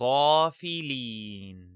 غافلين